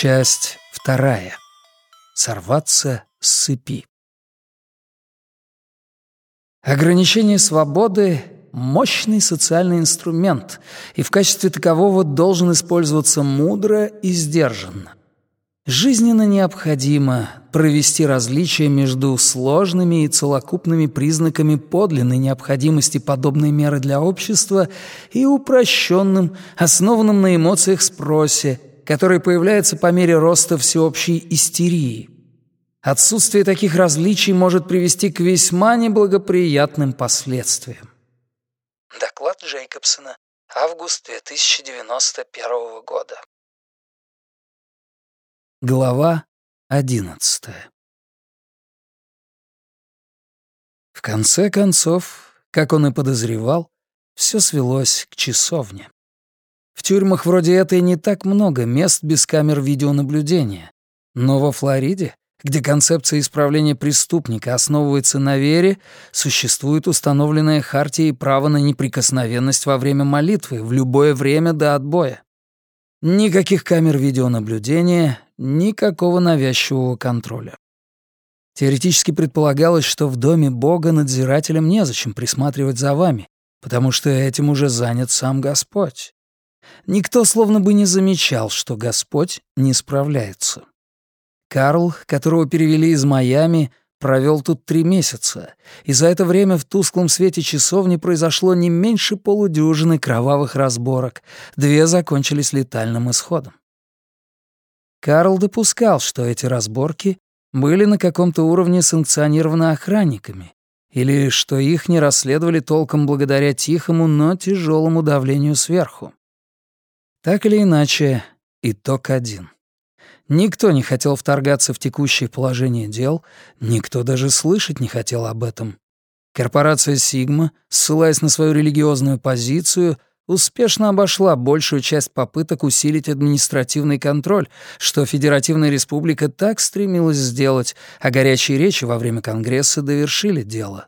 Часть вторая. Сорваться с цепи. Ограничение свободы — мощный социальный инструмент, и в качестве такового должен использоваться мудро и сдержанно. Жизненно необходимо провести различие между сложными и целокупными признаками подлинной необходимости подобной меры для общества и упрощенным, основанным на эмоциях спросе, который появляется по мере роста всеобщей истерии. Отсутствие таких различий может привести к весьма неблагоприятным последствиям. Доклад Джейкобсона. Август 2091 года. Глава одиннадцатая В конце концов, как он и подозревал, все свелось к часовне. В тюрьмах вроде этой не так много мест без камер видеонаблюдения. Но во Флориде, где концепция исправления преступника основывается на вере, существует установленная хартией право на неприкосновенность во время молитвы в любое время до отбоя. Никаких камер видеонаблюдения, никакого навязчивого контроля. Теоретически предполагалось, что в доме Бога надзирателям незачем присматривать за вами, потому что этим уже занят сам Господь. Никто словно бы не замечал, что Господь не справляется. Карл, которого перевели из Майами, Провел тут три месяца, и за это время в тусклом свете часовни произошло не меньше полудюжины кровавых разборок, две закончились летальным исходом. Карл допускал, что эти разборки были на каком-то уровне санкционированы охранниками, или что их не расследовали толком благодаря тихому, но тяжелому давлению сверху. Так или иначе, итог один — Никто не хотел вторгаться в текущее положение дел, никто даже слышать не хотел об этом. Корпорация «Сигма», ссылаясь на свою религиозную позицию, успешно обошла большую часть попыток усилить административный контроль, что Федеративная Республика так стремилась сделать, а горячие речи во время Конгресса довершили дело.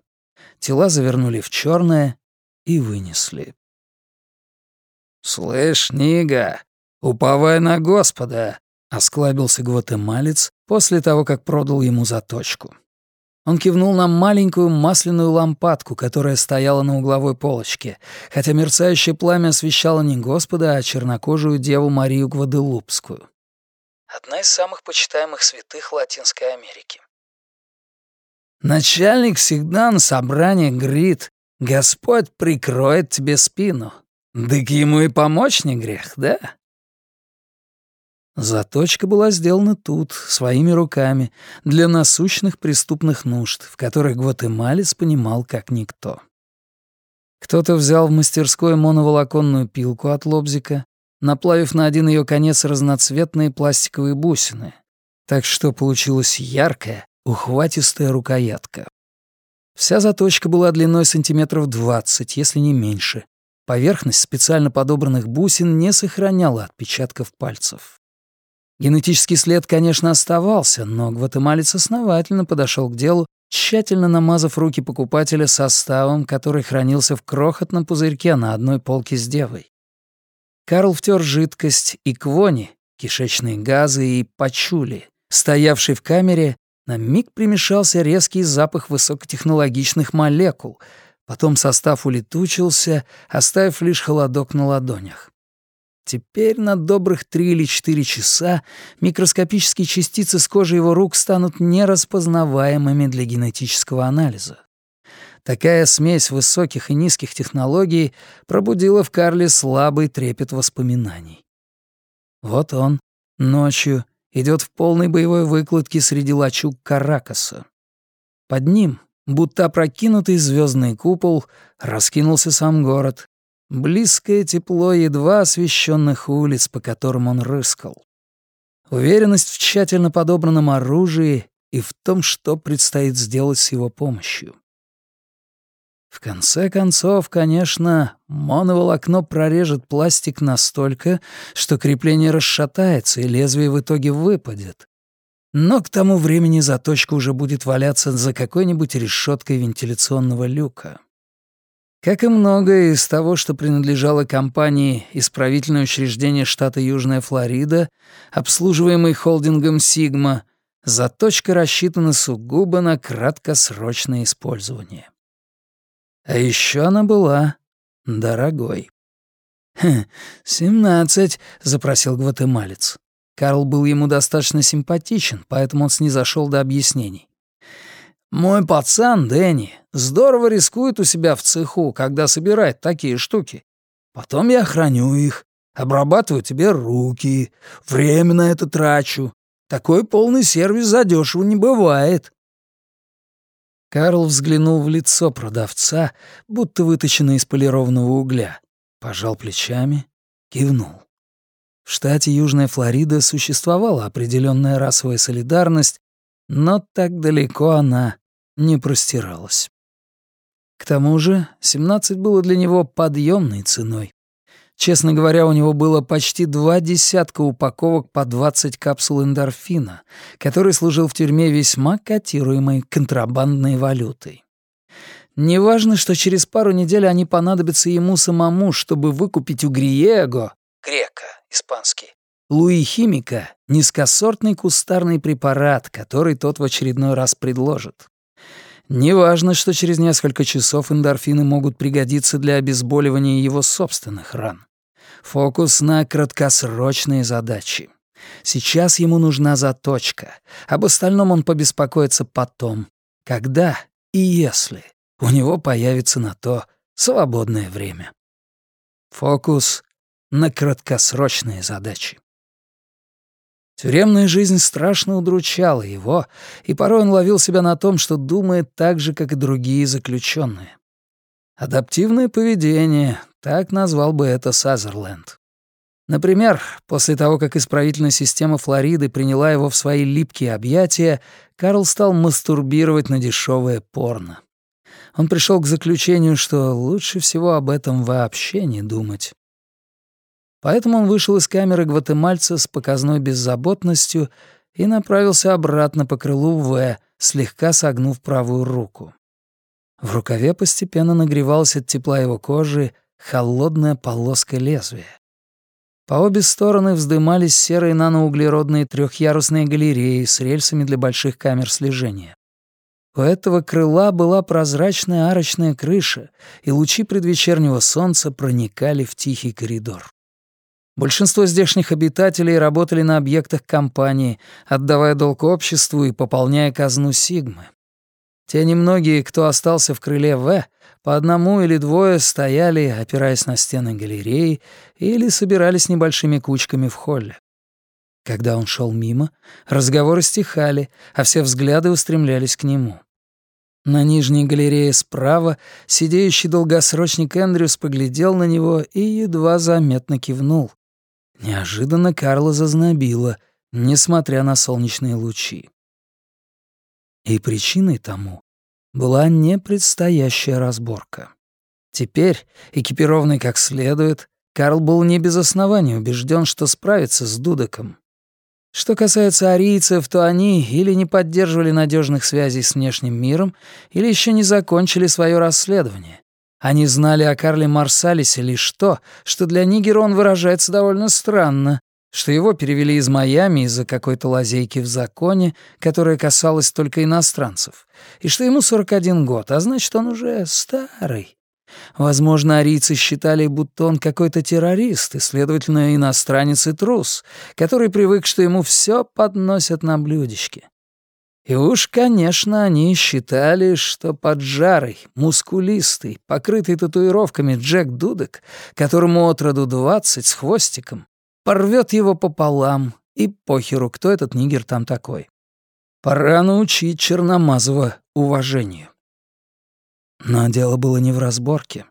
Тела завернули в черное и вынесли. «Слышь, Нига, уповай на Господа, Осклабился гватемалец после того, как продал ему заточку. Он кивнул на маленькую масляную лампадку, которая стояла на угловой полочке, хотя мерцающее пламя освещало не Господа, а чернокожую деву Марию Гваделупскую. Одна из самых почитаемых святых Латинской Америки. Начальник всегда на собрании говорит, «Господь прикроет тебе спину». Да к ему и помочь не грех, да? Заточка была сделана тут, своими руками, для насущных преступных нужд, в которых гватемалец понимал как никто. Кто-то взял в мастерской моноволоконную пилку от лобзика, наплавив на один ее конец разноцветные пластиковые бусины, так что получилась яркая, ухватистая рукоятка. Вся заточка была длиной сантиметров 20, если не меньше. Поверхность специально подобранных бусин не сохраняла отпечатков пальцев. Генетический след, конечно, оставался, но гватемалец основательно подошел к делу, тщательно намазав руки покупателя составом, который хранился в крохотном пузырьке на одной полке с девой. Карл втер жидкость и квони, кишечные газы и пачули. Стоявший в камере, на миг примешался резкий запах высокотехнологичных молекул, потом состав улетучился, оставив лишь холодок на ладонях. Теперь на добрых три или четыре часа микроскопические частицы с кожи его рук станут нераспознаваемыми для генетического анализа. Такая смесь высоких и низких технологий пробудила в Карле слабый трепет воспоминаний. Вот он, ночью, идет в полной боевой выкладке среди лачуг Каракаса. Под ним, будто опрокинутый звездный купол, раскинулся сам город, Близкое тепло едва освещенных улиц, по которым он рыскал. Уверенность в тщательно подобранном оружии и в том, что предстоит сделать с его помощью. В конце концов, конечно, моноволокно прорежет пластик настолько, что крепление расшатается и лезвие в итоге выпадет. Но к тому времени заточка уже будет валяться за какой-нибудь решеткой вентиляционного люка. Как и многое из того, что принадлежало компании исправительное учреждение штата Южная Флорида, обслуживаемый холдингом «Сигма», заточка рассчитана сугубо на краткосрочное использование. А еще она была дорогой. «Хм, «Семнадцать», — запросил гватемалец. Карл был ему достаточно симпатичен, поэтому он снизошел до объяснений. «Мой пацан, Дэнни, здорово рискует у себя в цеху, когда собирает такие штуки. Потом я храню их, обрабатываю тебе руки, время на это трачу. Такой полный сервис задешево не бывает». Карл взглянул в лицо продавца, будто выточенное из полированного угля, пожал плечами, кивнул. В штате Южная Флорида существовала определенная расовая солидарность, но так далеко она не простиралась. К тому же 17 было для него подъемной ценой. Честно говоря, у него было почти два десятка упаковок по 20 капсул эндорфина, который служил в тюрьме весьма котируемой контрабандной валютой. Неважно, что через пару недель они понадобятся ему самому, чтобы выкупить у Гриего, грека, испанский, Луи Химика, низкосортный кустарный препарат, который тот в очередной раз предложит. Неважно, что через несколько часов эндорфины могут пригодиться для обезболивания его собственных ран. Фокус на краткосрочные задачи. Сейчас ему нужна заточка. Об остальном он побеспокоится потом, когда и если у него появится на то свободное время. Фокус на краткосрочные задачи. Тюремная жизнь страшно удручала его, и порой он ловил себя на том, что думает так же, как и другие заключенные. Адаптивное поведение, так назвал бы это Сазерленд. Например, после того, как исправительная система Флориды приняла его в свои липкие объятия, Карл стал мастурбировать на дешевое порно. Он пришел к заключению, что лучше всего об этом вообще не думать. Поэтому он вышел из камеры гватемальца с показной беззаботностью и направился обратно по крылу В, слегка согнув правую руку. В рукаве постепенно нагревалась от тепла его кожи холодная полоска лезвия. По обе стороны вздымались серые наноуглеродные трехъярусные галереи с рельсами для больших камер слежения. У этого крыла была прозрачная арочная крыша, и лучи предвечернего солнца проникали в тихий коридор. Большинство здешних обитателей работали на объектах компании, отдавая долг обществу и пополняя казну Сигмы. Те немногие, кто остался в крыле В, по одному или двое стояли, опираясь на стены галереи, или собирались небольшими кучками в холле. Когда он шел мимо, разговоры стихали, а все взгляды устремлялись к нему. На нижней галерее справа сидеющий долгосрочник Эндрюс поглядел на него и едва заметно кивнул. Неожиданно Карла зазнобила, несмотря на солнечные лучи. И причиной тому была непредстоящая разборка. Теперь, экипированный как следует, Карл был не без оснований убежден, что справится с Дудоком. Что касается арийцев, то они или не поддерживали надежных связей с внешним миром, или еще не закончили свое расследование, они знали о Карле Марсалисе лишь то, что для Нигера он выражается довольно странно, что его перевели из Майами из-за какой-то лазейки в законе, которая касалась только иностранцев, и что ему 41 год, а значит, он уже старый. Возможно, арийцы считали, будто он какой-то террорист, и, следовательно, иностранец и трус, который привык, что ему все подносят на блюдечке. И уж, конечно, они считали, что поджарый, мускулистый, покрытый татуировками Джек Дудек, которому отроду двадцать с хвостиком, порвет его пополам, и похеру, кто этот нигер там такой. Пора научить Черномазова уважению. Но дело было не в разборке.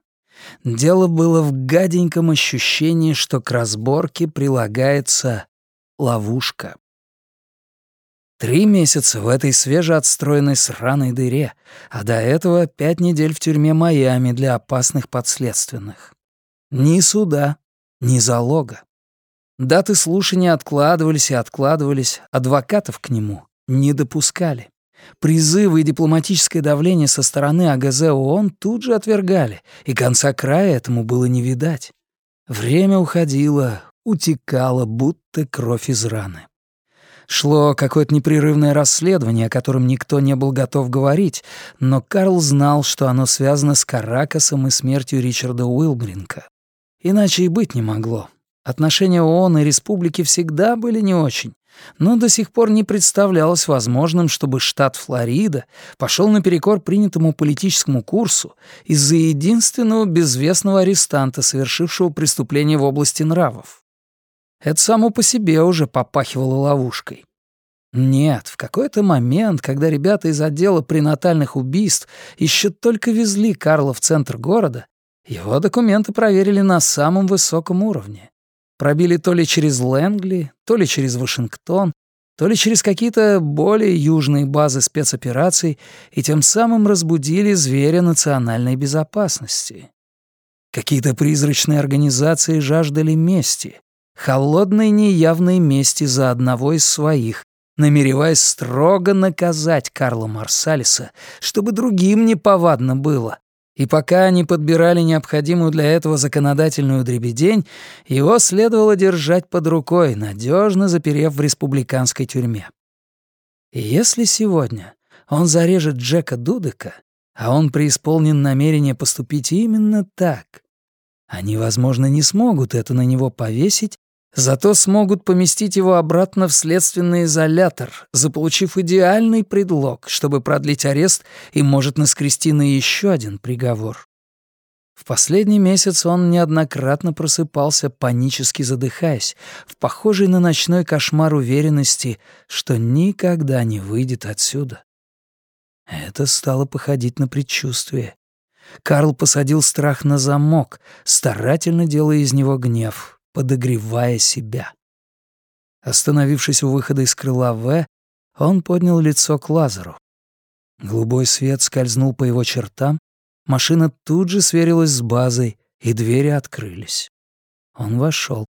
Дело было в гаденьком ощущении, что к разборке прилагается ловушка. Три месяца в этой свежеотстроенной сраной дыре, а до этого пять недель в тюрьме Майами для опасных подследственных. Ни суда, ни залога. Даты слушания откладывались и откладывались, адвокатов к нему не допускали. Призывы и дипломатическое давление со стороны АГЗ ООН тут же отвергали, и конца края этому было не видать. Время уходило, утекало, будто кровь из раны. Шло какое-то непрерывное расследование, о котором никто не был готов говорить, но Карл знал, что оно связано с Каракасом и смертью Ричарда Уилбринка. Иначе и быть не могло. Отношения ООН и республики всегда были не очень, но до сих пор не представлялось возможным, чтобы штат Флорида пошел наперекор принятому политическому курсу из-за единственного безвестного арестанта, совершившего преступление в области нравов. Это само по себе уже попахивало ловушкой. Нет, в какой-то момент, когда ребята из отдела пренатальных убийств еще только везли Карла в центр города, его документы проверили на самом высоком уровне. Пробили то ли через Лэнгли, то ли через Вашингтон, то ли через какие-то более южные базы спецопераций и тем самым разбудили зверя национальной безопасности. Какие-то призрачные организации жаждали мести, холодной неявной мести за одного из своих, намереваясь строго наказать Карла Марсалиса, чтобы другим неповадно было. И пока они подбирали необходимую для этого законодательную дребедень, его следовало держать под рукой, надежно заперев в республиканской тюрьме. Если сегодня он зарежет Джека Дудека, а он преисполнен намерения поступить именно так, они, возможно, не смогут это на него повесить Зато смогут поместить его обратно в следственный изолятор, заполучив идеальный предлог, чтобы продлить арест и, может, наскрести на еще один приговор. В последний месяц он неоднократно просыпался, панически задыхаясь, в похожей на ночной кошмар уверенности, что никогда не выйдет отсюда. Это стало походить на предчувствие. Карл посадил страх на замок, старательно делая из него гнев, подогревая себя. Остановившись у выхода из крыла В, он поднял лицо к Лазару. Голубой свет скользнул по его чертам, машина тут же сверилась с базой, и двери открылись. Он вошел.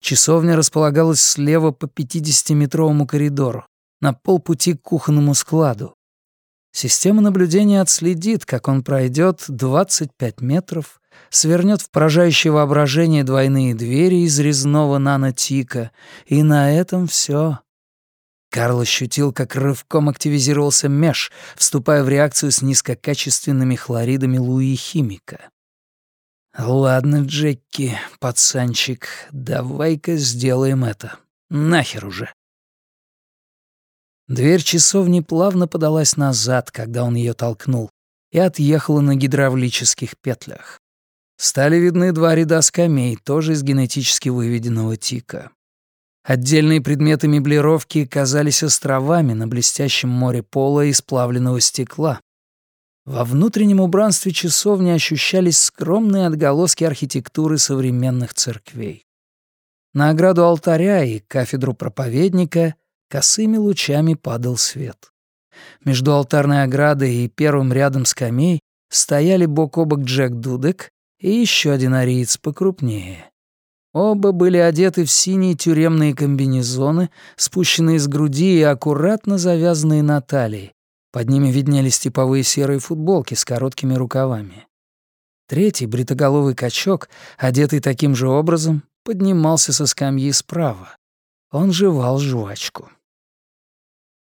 Часовня располагалась слева по 50-метровому коридору, на полпути к кухонному складу. Система наблюдения отследит, как он пройдет 25 метров, свернет в поражающее воображение двойные двери из резного нанотика, и на этом все. Карл ощутил, как рывком активизировался меж, вступая в реакцию с низкокачественными хлоридами Луи-химика. «Ладно, Джекки, пацанчик, давай-ка сделаем это. Нахер уже!» Дверь часовни плавно подалась назад, когда он ее толкнул, и отъехала на гидравлических петлях. Стали видны два ряда скамей, тоже из генетически выведенного тика. Отдельные предметы меблировки казались островами на блестящем море пола из плавленного стекла. Во внутреннем убранстве часовни ощущались скромные отголоски архитектуры современных церквей. На ограду алтаря и кафедру проповедника косыми лучами падал свет. Между алтарной оградой и первым рядом скамей стояли бок о бок Джек Дудек и еще один ариец покрупнее. Оба были одеты в синие тюремные комбинезоны, спущенные с груди и аккуратно завязанные на талии. Под ними виднелись типовые серые футболки с короткими рукавами. Третий, бритоголовый качок, одетый таким же образом, поднимался со скамьи справа. Он жевал жвачку.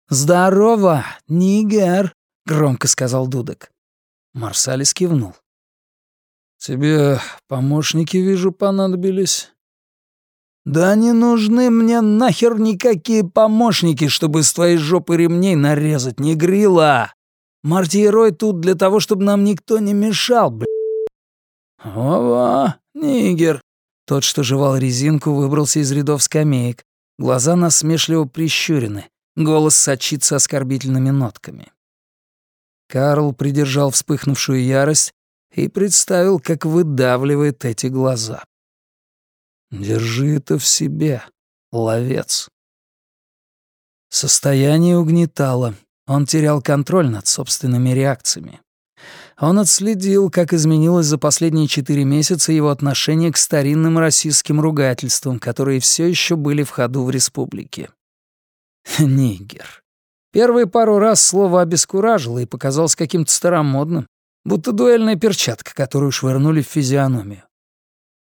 «Здорово, нигер!» — громко сказал Дудок. Марсалис кивнул. «Тебе помощники, вижу, понадобились?» «Да не нужны мне нахер никакие помощники, чтобы с твоей жопы ремней нарезать, не грила! Марти и Рой тут для того, чтобы нам никто не мешал, бля!» «Ова, нигер!» Тот, что жевал резинку, выбрался из рядов скамеек. Глаза насмешливо прищурены, голос сочится оскорбительными нотками. Карл придержал вспыхнувшую ярость и представил, как выдавливает эти глаза. «Держи это в себе, ловец». Состояние угнетало. Он терял контроль над собственными реакциями. Он отследил, как изменилось за последние четыре месяца его отношение к старинным российским ругательствам, которые все еще были в ходу в республике. Нигер. Первые пару раз слово обескуражило и показалось каким-то старомодным, будто дуэльная перчатка, которую швырнули в физиономию.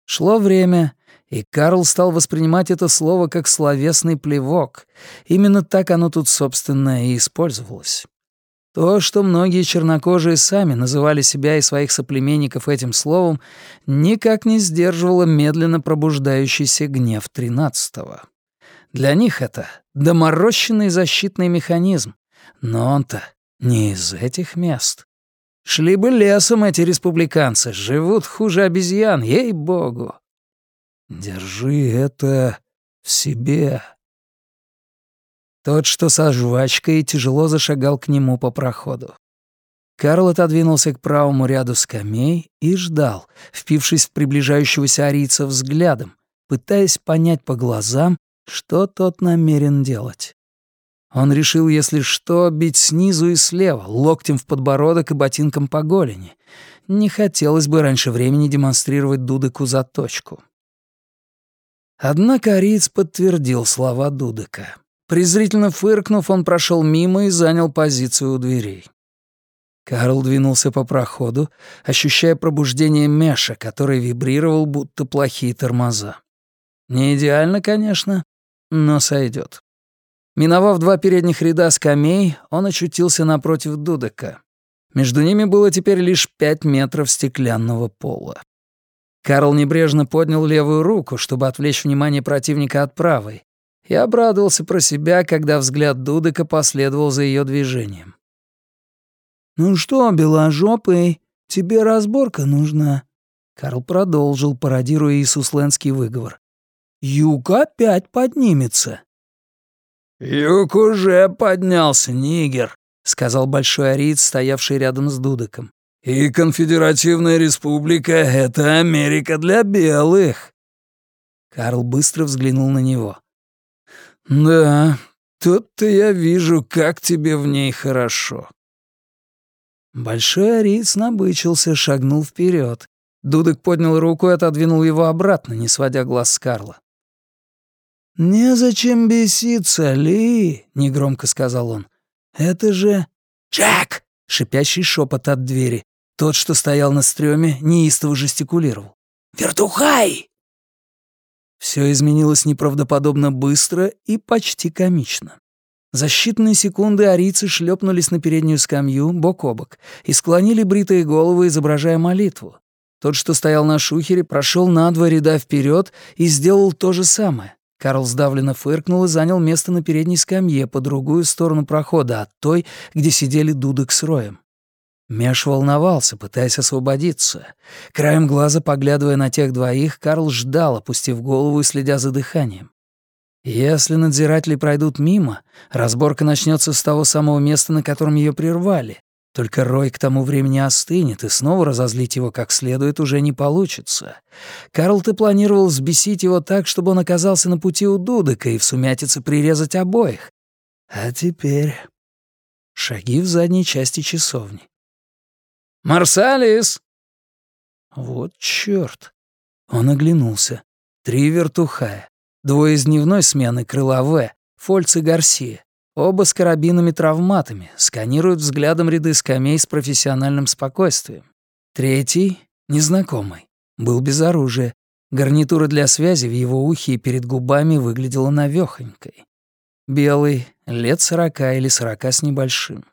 Шло время, и Карл стал воспринимать это слово как словесный плевок. Именно так оно тут, собственно, и использовалось. То, что многие чернокожие сами называли себя и своих соплеменников этим словом, никак не сдерживало медленно пробуждающийся гнев тринадцатого. Для них это доморощенный защитный механизм, но он-то не из этих мест. Шли бы лесом эти республиканцы, живут хуже обезьян, ей-богу. Держи это в себе. Тот, что со жвачкой, тяжело зашагал к нему по проходу. Карл отодвинулся к правому ряду скамей и ждал, впившись в приближающегося арийца взглядом, пытаясь понять по глазам, что тот намерен делать. Он решил, если что, бить снизу и слева, локтем в подбородок и ботинком по голени. Не хотелось бы раньше времени демонстрировать Дудыку заточку. Однако ариец подтвердил слова Дудыка. Презрительно фыркнув, он прошел мимо и занял позицию у дверей. Карл двинулся по проходу, ощущая пробуждение Меша, который вибрировал, будто плохие тормоза. Не идеально, конечно, но сойдет. Миновав два передних ряда скамей, он очутился напротив Дудека. Между ними было теперь лишь пять метров стеклянного пола. Карл небрежно поднял левую руку, чтобы отвлечь внимание противника от правой, и обрадовался про себя, когда взгляд Дудека последовал за ее движением. «Ну что, беложопый, тебе разборка нужна?» Карл продолжил, пародируя иисусленский выговор. «Юг опять поднимется». «Юг уже поднялся, нигер», — сказал большой ариец, стоявший рядом с Дудеком. «И конфедеративная республика — это Америка для белых». Карл быстро взглянул на него. «Да, тут-то я вижу, как тебе в ней хорошо». Большой ариец набычился, шагнул вперед. Дудок поднял руку и отодвинул его обратно, не сводя глаз с Карла. «Незачем беситься, Ли», — негромко сказал он. «Это же...» «Джек!» — шипящий шепот от двери. Тот, что стоял на стреме, неистово жестикулировал. «Вертухай!» Все изменилось неправдоподобно быстро и почти комично. За считанные секунды арийцы шлепнулись на переднюю скамью, бок о бок, и склонили бритые головы, изображая молитву. Тот, что стоял на шухере, прошел на два ряда вперед и сделал то же самое. Карл сдавленно фыркнул и занял место на передней скамье по другую сторону прохода от той, где сидели Дудок с Роем. Меш волновался, пытаясь освободиться. Краем глаза, поглядывая на тех двоих, Карл ждал, опустив голову и следя за дыханием. Если надзиратели пройдут мимо, разборка начнется с того самого места, на котором ее прервали. Только Рой к тому времени остынет, и снова разозлить его как следует уже не получится. Карл-то планировал взбесить его так, чтобы он оказался на пути у Дудека и в сумятице прирезать обоих. А теперь... Шаги в задней части часовни. «Марсалис!» Вот чёрт. Он оглянулся. Три вертухая. Двое из дневной смены крыла В, Фольц и Гарсия. Оба с карабинами-травматами, сканируют взглядом ряды скамей с профессиональным спокойствием. Третий, незнакомый, был без оружия. Гарнитура для связи в его ухе и перед губами выглядела навёхонькой. Белый, лет сорока или сорока с небольшим.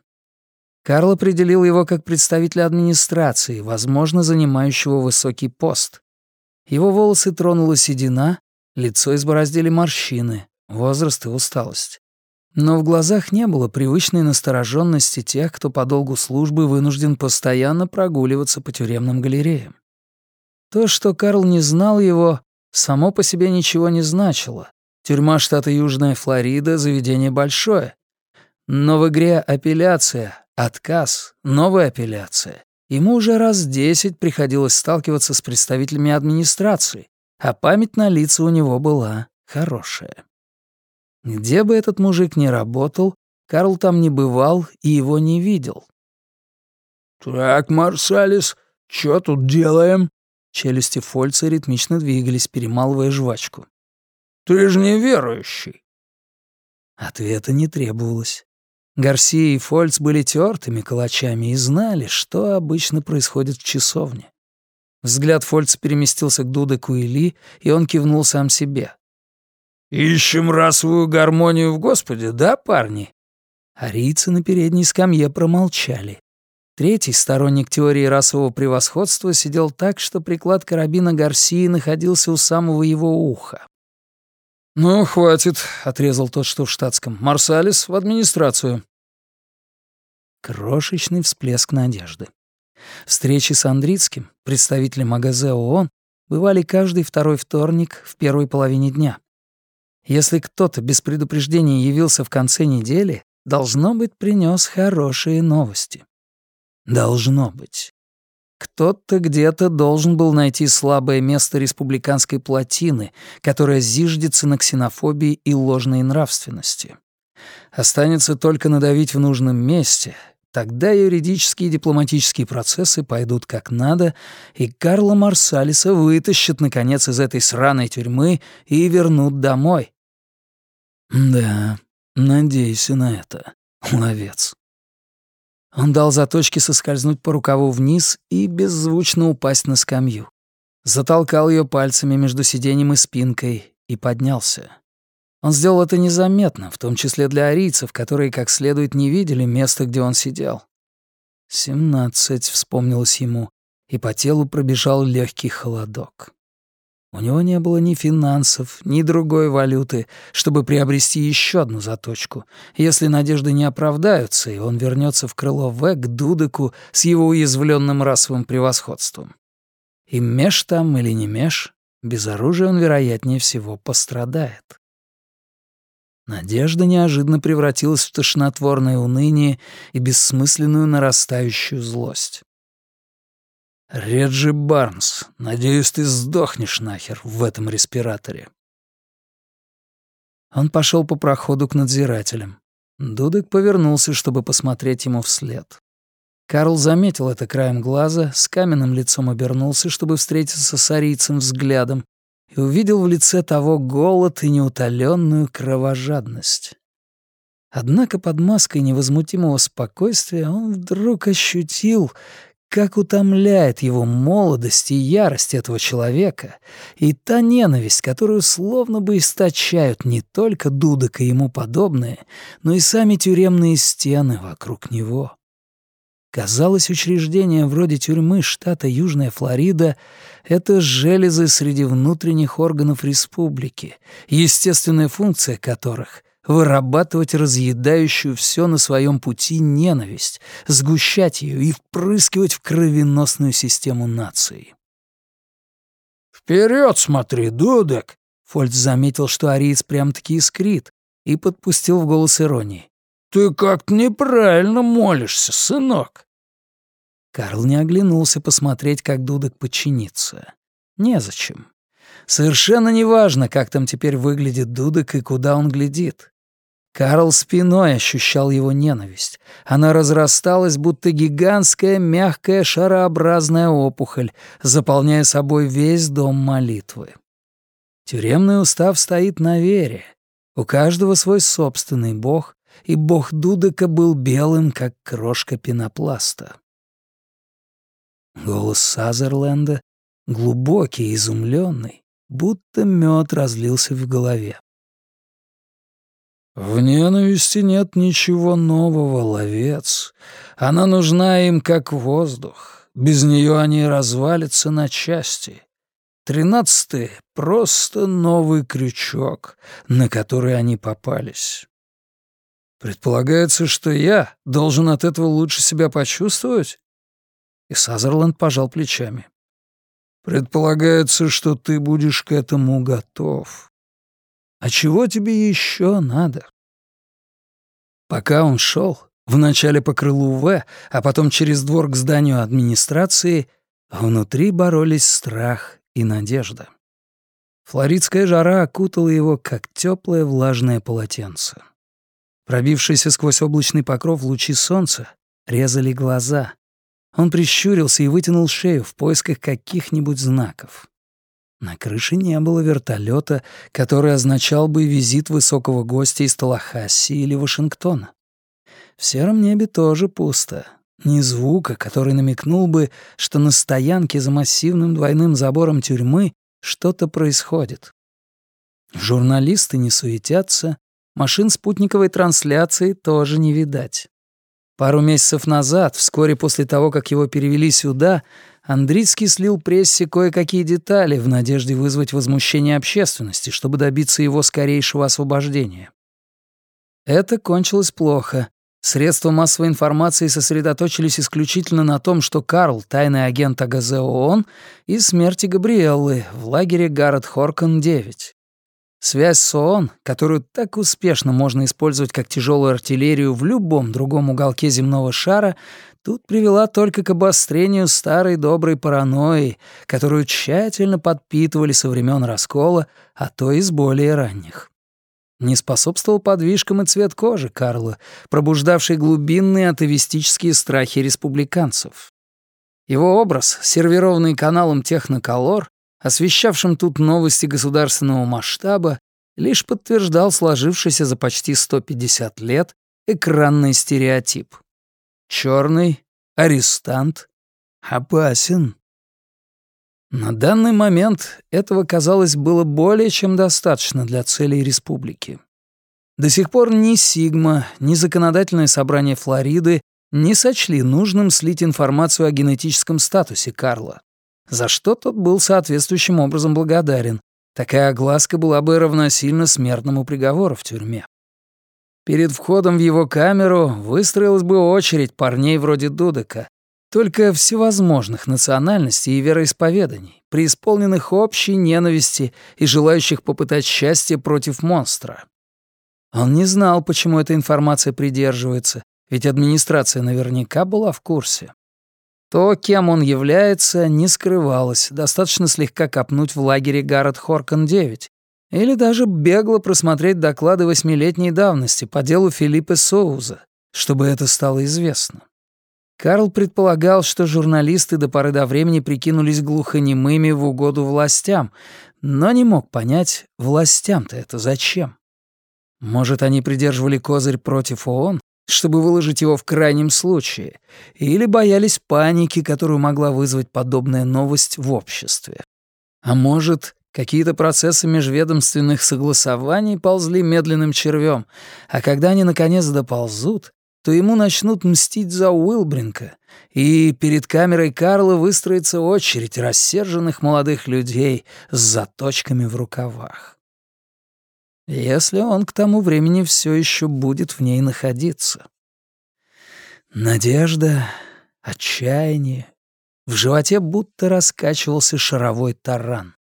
Карл определил его как представителя администрации, возможно, занимающего высокий пост. Его волосы тронула седина, лицо избороздили морщины, возраст и усталость. Но в глазах не было привычной настороженности тех, кто по долгу службы вынужден постоянно прогуливаться по тюремным галереям. То, что Карл не знал его, само по себе ничего не значило. Тюрьма штата Южная Флорида — заведение большое. Но в игре апелляция, Отказ, новая апелляция. Ему уже раз десять приходилось сталкиваться с представителями администрации, а память на лица у него была хорошая. Где бы этот мужик ни работал, Карл там не бывал и его не видел. «Так, Марсалис, что тут делаем?» Челюсти Фольца ритмично двигались, перемалывая жвачку. «Ты же не верующий». Ответа не требовалось. Гарсия и Фольц были тертыми калачами и знали, что обычно происходит в часовне. Взгляд Фольца переместился к Дудеку и Ли, и он кивнул сам себе. «Ищем расовую гармонию в Господе, да, парни?» Арийцы на передней скамье промолчали. Третий сторонник теории расового превосходства сидел так, что приклад карабина Гарсии находился у самого его уха. «Ну, хватит», — отрезал тот, что в штатском. «Марсалис в администрацию». Крошечный всплеск надежды. Встречи с Андрицким, представителем АГЗ ООН, бывали каждый второй вторник в первой половине дня. Если кто-то без предупреждения явился в конце недели, должно быть, принес хорошие новости. Должно быть. Кто-то где-то должен был найти слабое место республиканской плотины, которая зиждется на ксенофобии и ложной нравственности. Останется только надавить в нужном месте, тогда юридические и дипломатические процессы пойдут как надо, и Карла Марсалиса вытащат, наконец, из этой сраной тюрьмы и вернут домой. Да, надейся на это, ловец. Он дал заточке соскользнуть по рукаву вниз и беззвучно упасть на скамью. Затолкал ее пальцами между сиденьем и спинкой и поднялся. Он сделал это незаметно, в том числе для арийцев, которые как следует не видели места, где он сидел. «Семнадцать», — вспомнилось ему, и по телу пробежал легкий холодок. У него не было ни финансов, ни другой валюты, чтобы приобрести еще одну заточку, если надежды не оправдаются, и он вернется в крыло В к Дудеку с его уязвленным расовым превосходством. И меж там или не меж, без оружия он, вероятнее всего, пострадает. Надежда неожиданно превратилась в тошнотворное уныние и бессмысленную нарастающую злость. «Реджи Барнс, надеюсь, ты сдохнешь нахер в этом респираторе». Он пошел по проходу к надзирателям. Дудек повернулся, чтобы посмотреть ему вслед. Карл заметил это краем глаза, с каменным лицом обернулся, чтобы встретиться с арийцем взглядом, и увидел в лице того голод и неутоленную кровожадность. Однако под маской невозмутимого спокойствия он вдруг ощутил, как утомляет его молодость и ярость этого человека и та ненависть, которую словно бы источают не только Дудок и ему подобные, но и сами тюремные стены вокруг него. Казалось, учреждение вроде тюрьмы штата Южная Флорида — это железы среди внутренних органов республики, естественная функция которых вырабатывать разъедающую все на своем пути ненависть, сгущать ее и впрыскивать в кровеносную систему нации. «Вперед смотри, дудок!» Фольц заметил, что ариец прям-таки искрит, и подпустил в голос иронии. «Ты как-то неправильно молишься, сынок!» Карл не оглянулся посмотреть, как дудок подчинится. Незачем. Совершенно неважно, как там теперь выглядит дудок и куда он глядит. Карл спиной ощущал его ненависть. Она разрасталась, будто гигантская, мягкая, шарообразная опухоль, заполняя собой весь дом молитвы. Тюремный устав стоит на вере. У каждого свой собственный бог, и бог Дудека был белым, как крошка пенопласта. Голос Сазерленда, глубокий, изумленный, будто мед разлился в голове. «В ненависти нет ничего нового, ловец. Она нужна им как воздух. Без нее они развалятся на части. Тринадцатый — просто новый крючок, на который они попались. Предполагается, что я должен от этого лучше себя почувствовать?» И Сазерленд пожал плечами. «Предполагается, что ты будешь к этому готов. А чего тебе еще надо? Пока он шел, вначале по крылу В, а потом через двор к зданию администрации, внутри боролись страх и надежда. Флоридская жара окутала его, как теплое влажное полотенце. Пробившиеся сквозь облачный покров лучи солнца резали глаза. Он прищурился и вытянул шею в поисках каких-нибудь знаков. На крыше не было вертолета, который означал бы визит высокого гостя из Талахасси или Вашингтона. В сером небе тоже пусто. Ни звука, который намекнул бы, что на стоянке за массивным двойным забором тюрьмы что-то происходит. Журналисты не суетятся, машин спутниковой трансляции тоже не видать. Пару месяцев назад, вскоре после того, как его перевели сюда, Андрицкий слил прессе кое-какие детали в надежде вызвать возмущение общественности, чтобы добиться его скорейшего освобождения. Это кончилось плохо. Средства массовой информации сосредоточились исключительно на том, что Карл — тайный агент АГЗ и смерти Габриэллы в лагере Гаррет-Хоркон-9. Связь с ООН, которую так успешно можно использовать как тяжелую артиллерию в любом другом уголке земного шара, тут привела только к обострению старой доброй паранойи, которую тщательно подпитывали со времен раскола, а то и с более ранних. Не способствовал подвижкам и цвет кожи Карла, пробуждавший глубинные атовистические страхи республиканцев. Его образ, сервированный каналом Техноколор, освещавшим тут новости государственного масштаба, лишь подтверждал сложившийся за почти 150 лет экранный стереотип. Черный, арестант, опасен. На данный момент этого, казалось, было более чем достаточно для целей республики. До сих пор ни Сигма, ни законодательное собрание Флориды не сочли нужным слить информацию о генетическом статусе Карла за что тот был соответствующим образом благодарен. Такая огласка была бы равносильна смертному приговору в тюрьме. Перед входом в его камеру выстроилась бы очередь парней вроде Дудека, только всевозможных национальностей и вероисповеданий, преисполненных общей ненависти и желающих попытать счастье против монстра. Он не знал, почему эта информация придерживается, ведь администрация наверняка была в курсе. То, кем он является, не скрывалось, достаточно слегка копнуть в лагере Гаррет Хоркон-9 или даже бегло просмотреть доклады восьмилетней давности по делу Филиппа Соуза, чтобы это стало известно. Карл предполагал, что журналисты до поры до времени прикинулись глухонемыми в угоду властям, но не мог понять, властям-то это зачем. Может, они придерживали козырь против ООН, чтобы выложить его в крайнем случае, или боялись паники, которую могла вызвать подобная новость в обществе. А может, какие-то процессы межведомственных согласований ползли медленным червем, а когда они наконец доползут, то ему начнут мстить за Уилбринка, и перед камерой Карла выстроится очередь рассерженных молодых людей с заточками в рукавах если он к тому времени все еще будет в ней находиться. Надежда, отчаяние. В животе будто раскачивался шаровой таран.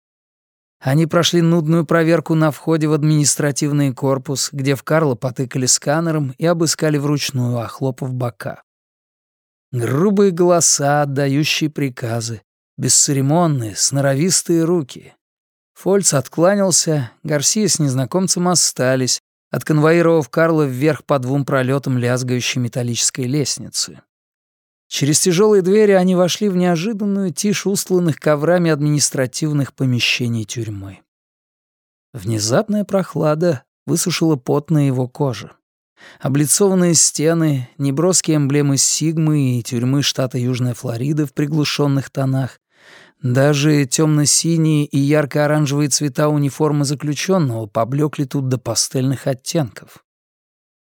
Они прошли нудную проверку на входе в административный корпус, где в Карла потыкали сканером и обыскали вручную, охлопав бока. Грубые голоса, отдающие приказы, бесцеремонные, сноровистые руки, Фольц откланялся, Гарсия с незнакомцем остались, отконвоировав Карла вверх по двум пролетам лязгающей металлической лестницы. Через тяжелые двери они вошли в неожиданную тишь устланных коврами административных помещений тюрьмы. Внезапная прохлада высушила пот на его коже. Облицованные стены, неброские эмблемы Сигмы и тюрьмы штата Южная Флорида в приглушенных тонах, даже темно-синие и ярко-оранжевые цвета униформы заключенного поблекли тут до пастельных оттенков.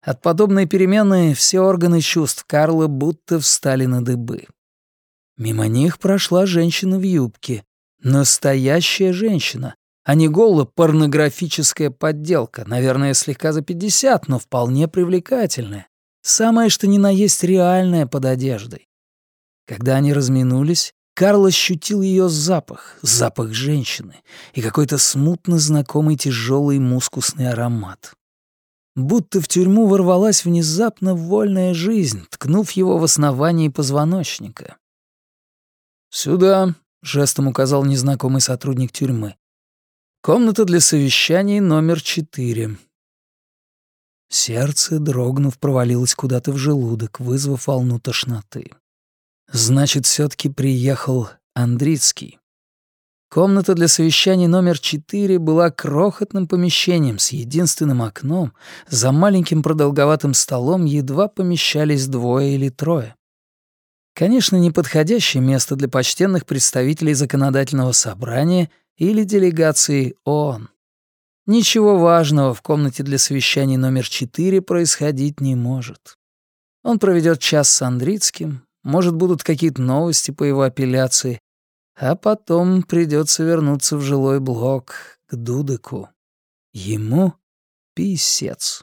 От подобной перемены все органы чувств Карла будто встали на дыбы. Мимо них прошла женщина в юбке. Настоящая женщина, а не голая порнографическая подделка, наверное, слегка за пятьдесят, но вполне привлекательная. Самое что ни на есть реальное под одеждой. Когда они разминулись, Карл ощутил ее запах, запах женщины и какой-то смутно знакомый тяжелый мускусный аромат. Будто в тюрьму ворвалась внезапно вольная жизнь, ткнув его в основании позвоночника. «Сюда», — жестом указал незнакомый сотрудник тюрьмы. «Комната для совещаний номер четыре». Сердце, дрогнув, провалилось куда-то в желудок, вызвав волну тошноты. Значит, все таки приехал Андрицкий. Комната для совещаний номер 4 была крохотным помещением с единственным окном, за маленьким продолговатым столом едва помещались двое или трое. Конечно, неподходящее место для почтенных представителей законодательного собрания или делегации ООН. Ничего важного в комнате для совещаний номер 4 происходить не может. Он проведет час с Андрицким, может, будут какие-то новости по его апелляции, а потом придется вернуться в жилой блок к Дудыку. Ему писец.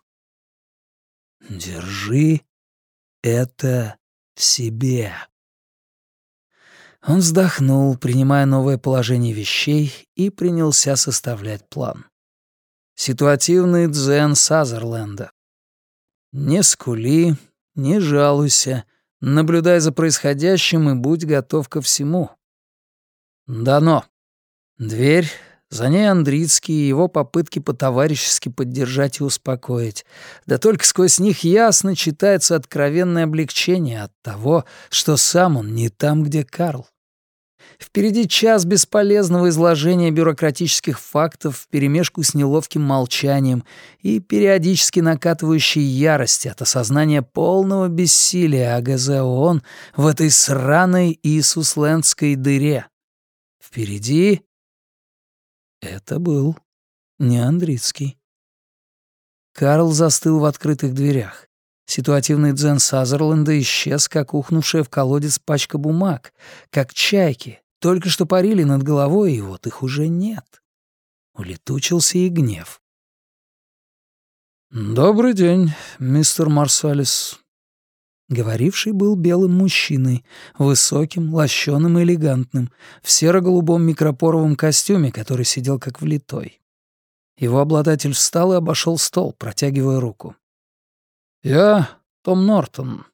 Держи это в себе. Он вздохнул, принимая новое положение вещей, и принялся составлять план. Ситуативный дзен Сазерленда. Не скули, не жалуйся, наблюдай за происходящим и будь готов ко всему. Дано. Дверь, за ней Андрицкий и его попытки по-товарищески поддержать и успокоить. Да только сквозь них ясно читается откровенное облегчение от того, что сам он не там, где Карл. Впереди час бесполезного изложения бюрократических фактов вперемешку с неловким молчанием и периодически накатывающей ярости от осознания полного бессилия АГЗ ООН в этой сраной Иисуслендской дыре. Впереди... Это был не Андрицкий. Карл застыл в открытых дверях. Ситуативный дзен Сазерленда исчез, как ухнувшая в колодец пачка бумаг, как чайки, только что парили над головой, и вот их уже нет. Улетучился и гнев. «Добрый день, мистер Марсалис», Говоривший был белым мужчиной, высоким, лощеным и элегантным, в серо-голубом микропоровом костюме, который сидел как влитой. Его обладатель встал и обошел стол, протягивая руку. «Я Том Нортон.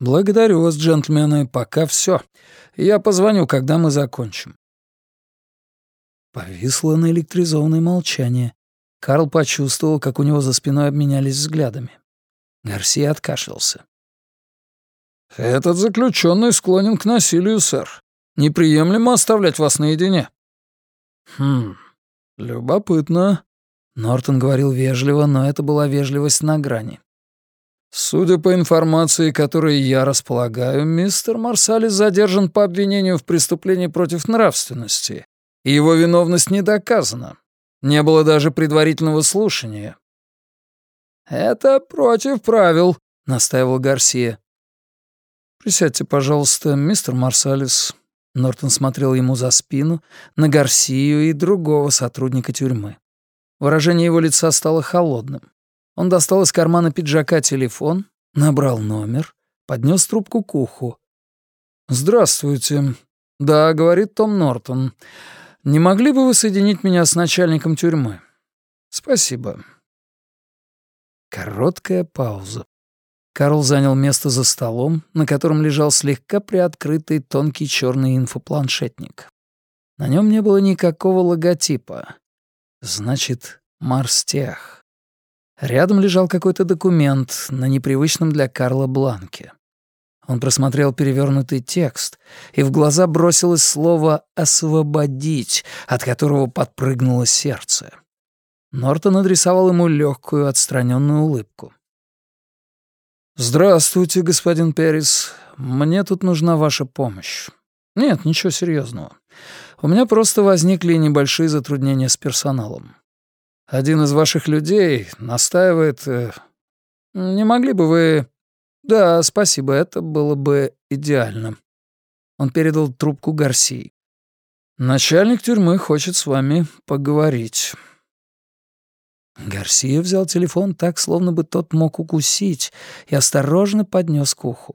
Благодарю вас, джентльмены, пока все. Я позвоню, когда мы закончим». Повисло наэлектризованное молчание. Карл почувствовал, как у него за спиной обменялись взглядами. Гарсия откашлялся. «Этот заключенный склонен к насилию, сэр. Неприемлемо оставлять вас наедине». «Хм, любопытно». Нортон говорил вежливо, но это была вежливость на грани. «Судя по информации, которой я располагаю, мистер Марсалис задержан по обвинению в преступлении против нравственности, и его виновность не доказана. Не было даже предварительного слушания». «Это против правил», — настаивал Гарсия. «Присядьте, пожалуйста, мистер Марсалис». Нортон смотрел ему за спину, на Гарсию и другого сотрудника тюрьмы. Выражение его лица стало холодным. Он достал из кармана пиджака телефон, набрал номер, поднес трубку к уху. «Здравствуйте. Да, — говорит Том Нортон. Не могли бы вы соединить меня с начальником тюрьмы? Спасибо». Короткая пауза. Карл занял место за столом, на котором лежал слегка приоткрытый тонкий черный инфопланшетник. На нем не было никакого логотипа. Значит, Марстех. Рядом лежал какой-то документ на непривычном для Карла бланке. Он просмотрел перевернутый текст, и в глаза бросилось слово «освободить», от которого подпрыгнуло сердце. Нортон адресовал ему легкую отстраненную улыбку. «Здравствуйте, господин Перес. Мне тут нужна ваша помощь. Нет, ничего серьезного. У меня просто возникли небольшие затруднения с персоналом. Один из ваших людей настаивает... Э, не могли бы вы... Да, спасибо, это было бы идеально». Он передал трубку Гарсии. «Начальник тюрьмы хочет с вами поговорить». Гарсия взял телефон так, словно бы тот мог укусить, и осторожно поднес к уху.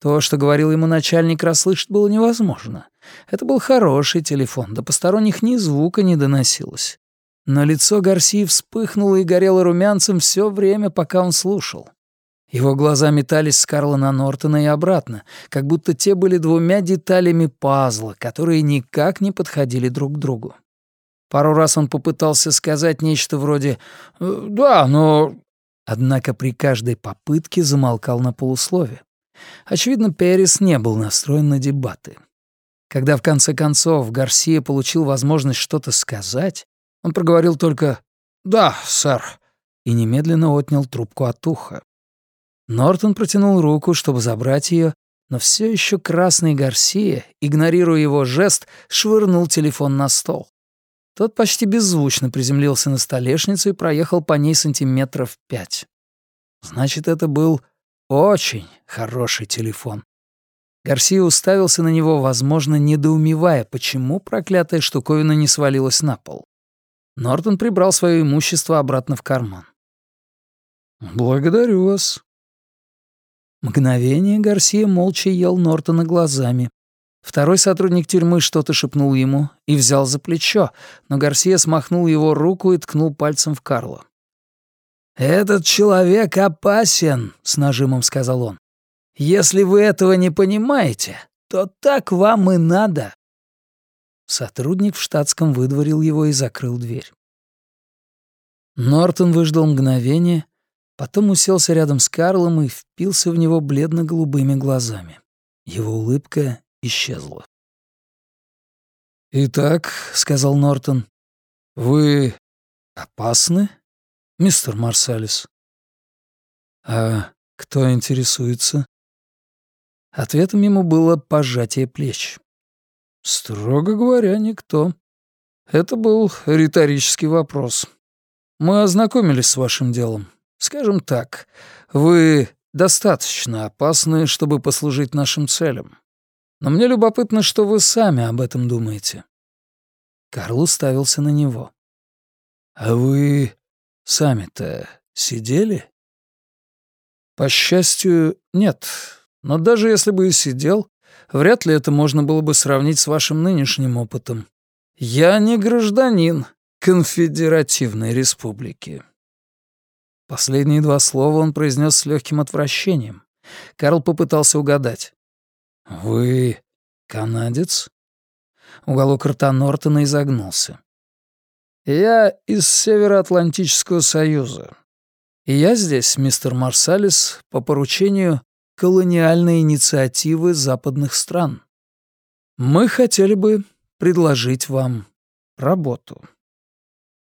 То, что говорил ему начальник, расслышать было невозможно. Это был хороший телефон, до посторонних ни звука не доносилось. Но лицо Гарсии вспыхнуло и горело румянцем все время, пока он слушал. Его глаза метались с Карла на Нортона и обратно, как будто те были двумя деталями пазла, которые никак не подходили друг к другу. Пару раз он попытался сказать нечто вроде «Э, «Да, но...» Однако при каждой попытке замолкал на полуслове. Очевидно, Перес не был настроен на дебаты. Когда в конце концов Гарсия получил возможность что-то сказать, он проговорил только «Да, сэр», и немедленно отнял трубку от уха. Нортон протянул руку, чтобы забрать ее, но все еще красный Гарсия, игнорируя его жест, швырнул телефон на стол. Тот почти беззвучно приземлился на столешницу и проехал по ней сантиметров пять. Значит, это был очень хороший телефон. Гарсия уставился на него, возможно, недоумевая, почему проклятая штуковина не свалилась на пол. Нортон прибрал свое имущество обратно в карман. «Благодарю вас». Мгновение Гарсия молча ел Нортона глазами. Второй сотрудник тюрьмы что-то шепнул ему и взял за плечо, но Гарсия смахнул его руку и ткнул пальцем в Карло. «Этот человек опасен», — с нажимом сказал он. «Если вы этого не понимаете, то так вам и надо». Сотрудник в штатском выдворил его и закрыл дверь. Нортон выждал мгновение, потом уселся рядом с Карлом и впился в него бледно-голубыми глазами. Его улыбка исчезла. «Итак», — сказал Нортон, — «вы опасны, мистер Марсалис?» «А кто интересуется?» Ответом ему было пожатие плеч. «Строго говоря, никто. Это был риторический вопрос. Мы ознакомились с вашим делом. Скажем так, вы достаточно опасны, чтобы послужить нашим целям. Но мне любопытно, что вы сами об этом думаете». Карл уставился на него. «А вы сами-то сидели?» «По счастью, нет. Но даже если бы и сидел, вряд ли это можно было бы сравнить с вашим нынешним опытом. Я не гражданин конфедеративной республики». Последние два слова он произнес с легким отвращением. Карл попытался угадать. «Вы канадец?» Уголок рта Нортона изогнулся. «Я из Североатлантического союза. И я здесь, мистер Марсалис, по поручению колониальной инициативы западных стран. Мы хотели бы предложить вам работу».